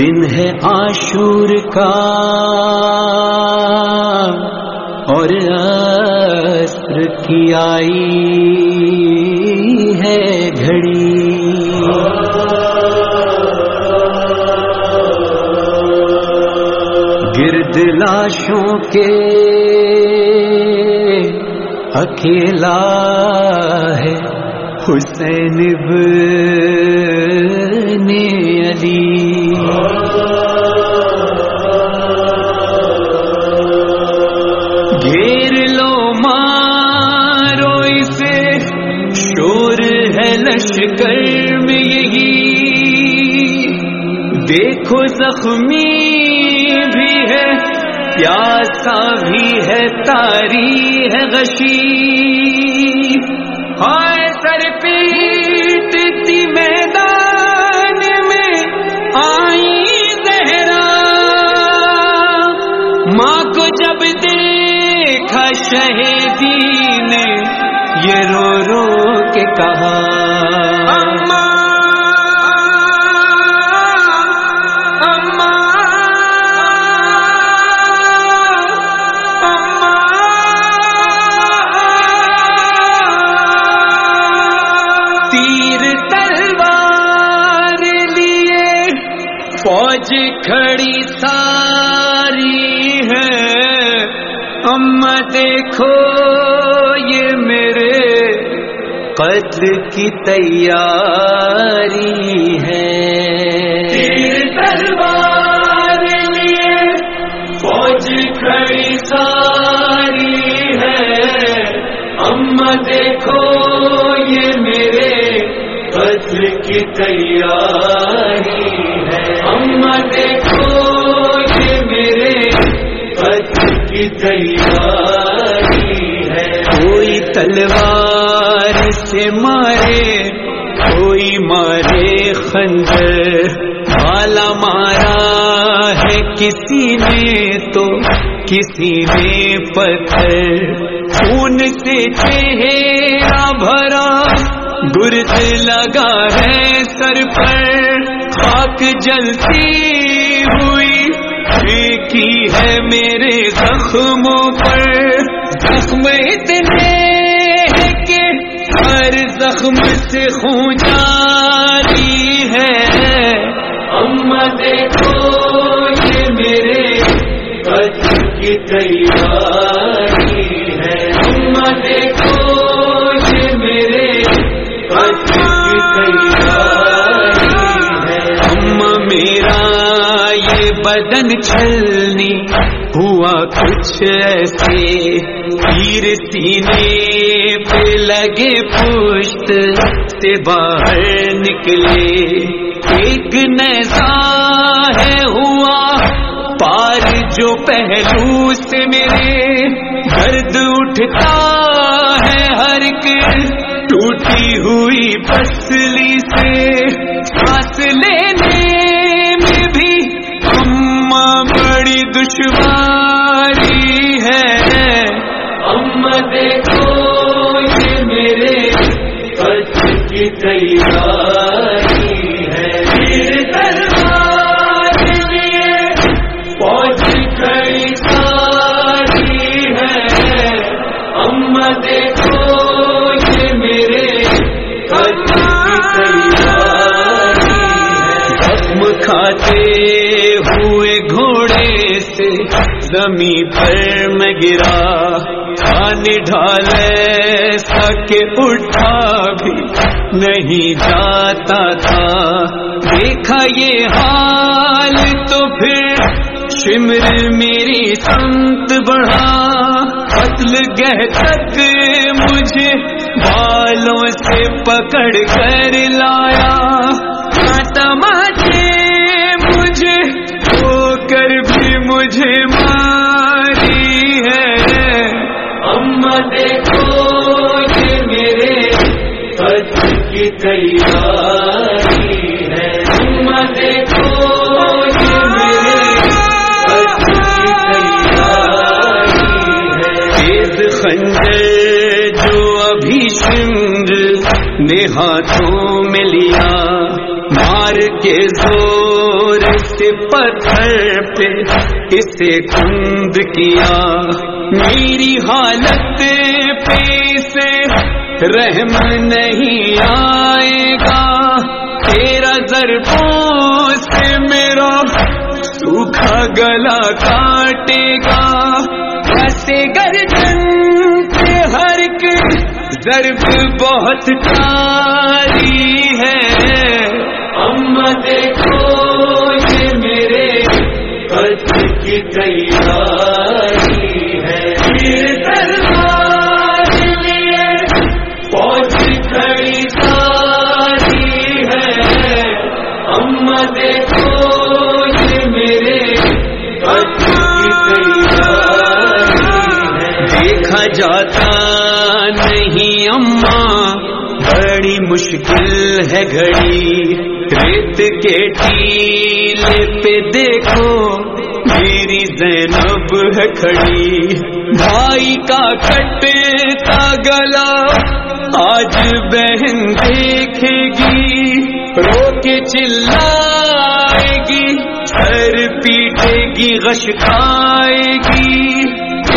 دن ہے آشور کا اور عصر کی آئی ہے گھڑی۔ گرد لاشوں کے اکیلا ہے حسین ابن لشکر میں یہی دیکھو زخمی بھی ہے پیاسا بھی ہے، تاری ہے غشی۔ ہائے سر پیٹتی میدان میں آئی زہرا۔ ماں کو جب دیکھا شہیدی نے یہ رو رو کے کہا تیر تلوار لیے فوج کھڑی ساری ہے۔ اما دیکھو یہ میرے قتل کی تیاری ہے۔ تلوار لیے فوج کھڑی ساری ہے۔ اما دیکھو یہ میرے قتل کی تیاری ہے۔ اما دیکھو کی تیاری ہے کوئی تلوار سے مارے، کوئی مارے خنجر۔ بالا مارا ہے کسی نے تو کسی نے پتھر۔ خون سے چہرہ بھرا گرد لگا ہے سر پر۔ خاک جلتی ہوئی کی ہے میرے زخموں پر؟ زخم اتنے ہیں کہ ہر زخم سے خون جاری ہے۔ امت دیکھو یہ میرے بچ کی تیار بدن چھلنی، ہوا کچھ ایسے، تیر سینے پہ لگے پشت سے باہر نکلے۔ ایک نیزا ہے ہوا، پار جو پہلو سے میرے۔ درد اٹھتا ہے ہر ایک، ٹوٹی ہوئی پسلی سے۔ سانس لینے دشواری ہے۔ امت دیکھو یہ میرے بچ کی تیاری کھاتے ہوئے گھوڑے سے زمین پر میں گرا پانی ڈھالے سکے اٹھا بھی نہیں جاتا تھا۔ دیکھا یہ حال تو پھر شمر میری سمت بڑھا۔ قتل گہ تک مجھے بالوں سے پکڑ کر لایا۔ تماچے بھی مجھے ماری ہے۔ اما دیکھو یہ میرے قتل کی تیاری ہے۔ اما دیکھو یہ میرے قتل کی تیاری ہے۔ تیز خنجر جو ابھی شمر نے ہاتھوں میں لیا مار کے زور سے پتھر پہ اسے کند کیا۔ میری حالت پہ سے رحم نہیں آئے گا۔ تیرا ضربوں سے میرا سوکھا گلا کاٹے گا۔ ایسے گردن سے ہر کے ضرب بہت کاری ہے۔ اما دیکھو۔ جاتا نہیں اماں بڑی مشکل ہے گھڑی۔ ریت کے ٹیل پہ دیکھو میری زینب ہے کھڑی۔ بھائی کا کٹتا گلا، آج بہن دیکھے گی۔ رو کے چلائے گی، سر پیٹے گی، غش کھائے گی۔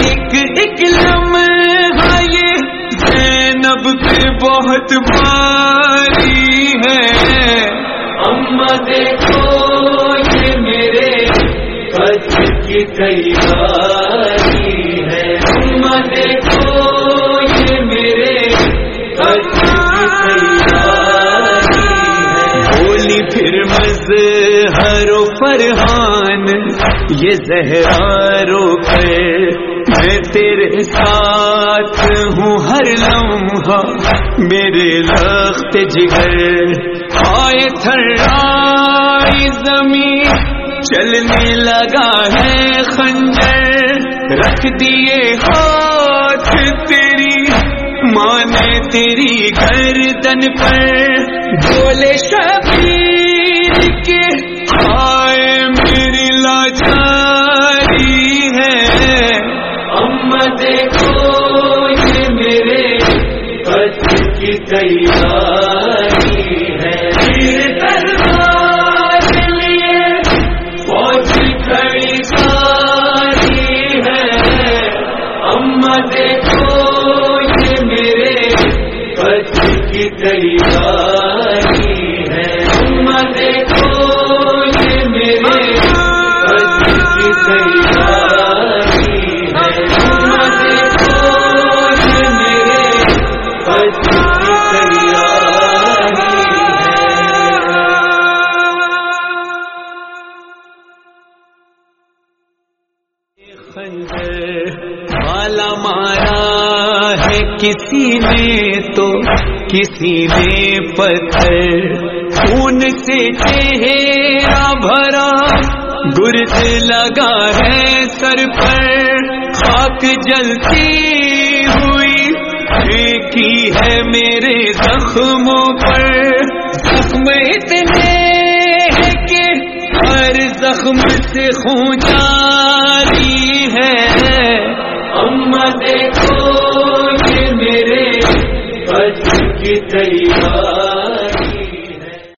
ایک ایک لمحہ یہ زینب پہ بہت باری ہے۔ اما دیکھو۔ قد ہے۔ دیکھو یہ میرے بولی پھر مظہر و فرحان، یہ زہرا رو میں تیرے ساتھ ہوں ہر لمحہ، میرے لخت جگر۔ آئے تھرائی زمین چلنے لگا ہے خنجر، رکھ دیے ہاتھ تیری، ماں نے تیری گردن پر بولے شبیر کے آئے میری لاچاری ہے۔ اما دیکھو یہ میرے قد کی تیاری۔ اما کسی نے پتھر خون سے چہرہ بھرا، گرد لگا ہے سر پر۔ خاک جلتی ہوئی پھینکی ہے میرے زخموں پر۔ زخم اتنے ہیں کہ ہر زخم سے خون جاری ہے۔ اما دیکھو کی تیاری